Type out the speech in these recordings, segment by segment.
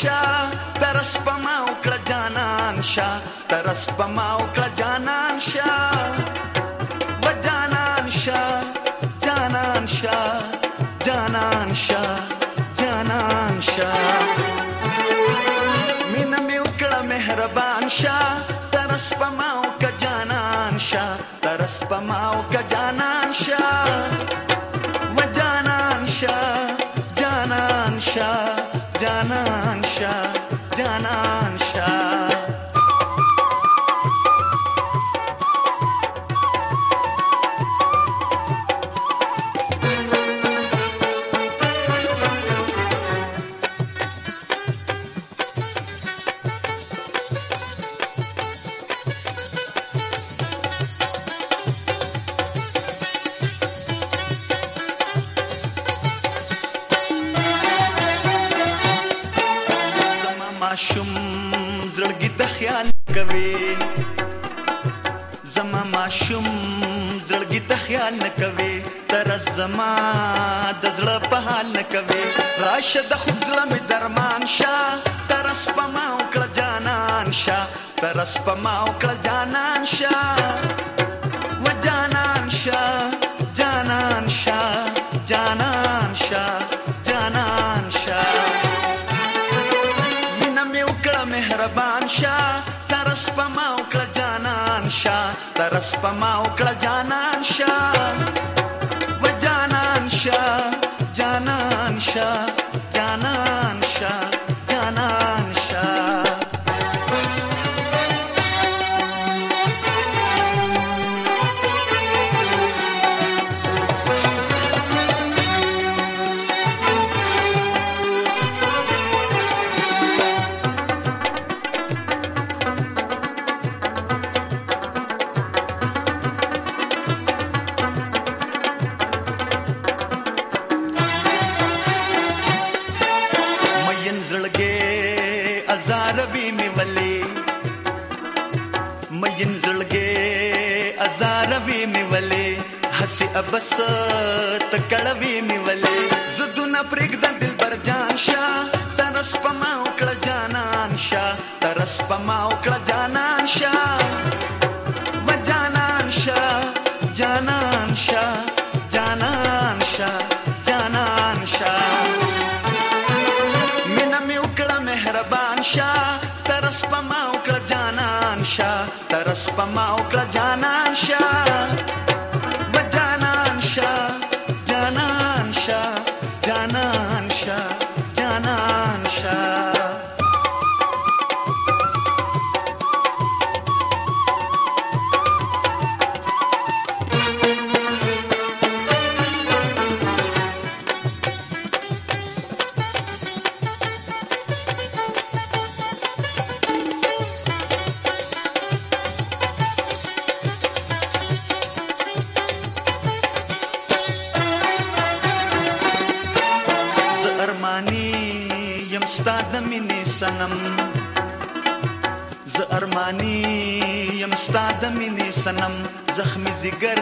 شا ترس پماو کړه جانان شا ترس پماو کړه جانان شا و جانان شا جانان شا جانان شا جانان شا مینا مې وکړه مهربان شا ترس پماو کړه جانان شا ترس پماو کړه جانان شا ماشوم زړګي د خیال کوي زما ماشوم زړګي د خیال نه کوي تر زما د زړه په حال نه کوي راشه د خود زړه مې درمان شاه تر سپما او کړه جانان شاه تر سپما او کړه جانان شاه و جانان شاه جانان شاه ترس پما وکړه جانان شاه و جانان شاه جانان شاه ازاروي مې ولې حسي ابس تکړوي مې ولې زدونه پرېږدم دلبر جان شاه ترس پما وکړه جانان شاه ترس پما وکړه جانان شاه و جانان شاه جانان شاه جانان شاه جانان شاه مینا مې وکړه مهربان شاه ترس پما وکړه جانان شاه ترس پما وکړه جانان Russia. ستا د مینې سنم زه ارمانی یم ستا د مینې سنم زخمی زیګر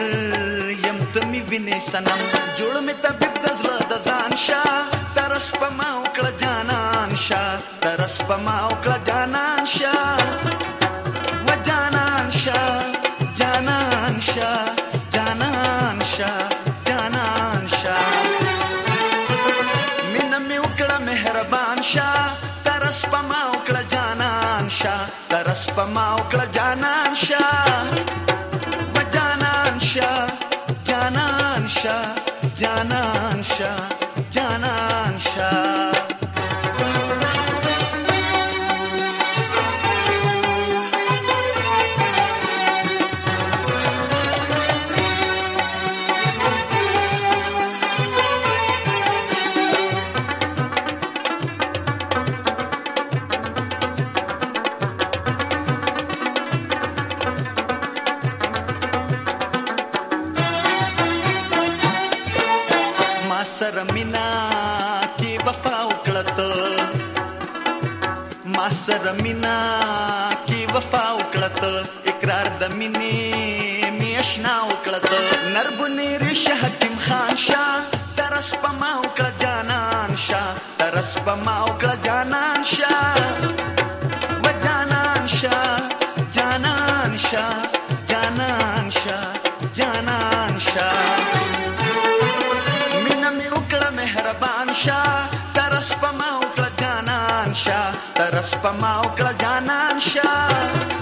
یم ته می وینې سنم جوړ می طبيب د زړه د ځان شاه ترس په ما وکړه جانان شاه ترس په ما وکړه جانان شاه و جانان شاه جانان شاه جانان شاه په ما او کړه جانان شاه و جانان شاه جانان شاه جانان شاه سره مینا کی وفا وکړت ما سره مینا کی وفا وکړت اقرار د مینې میشنا وکړت نربونی ریشه حکیم خان شاه ترس په ما وکړه جانان شاه ترس په ما وکړه جانان شاه شا ترس پماو کلا جانان شا ترس پماو کلا جانان شا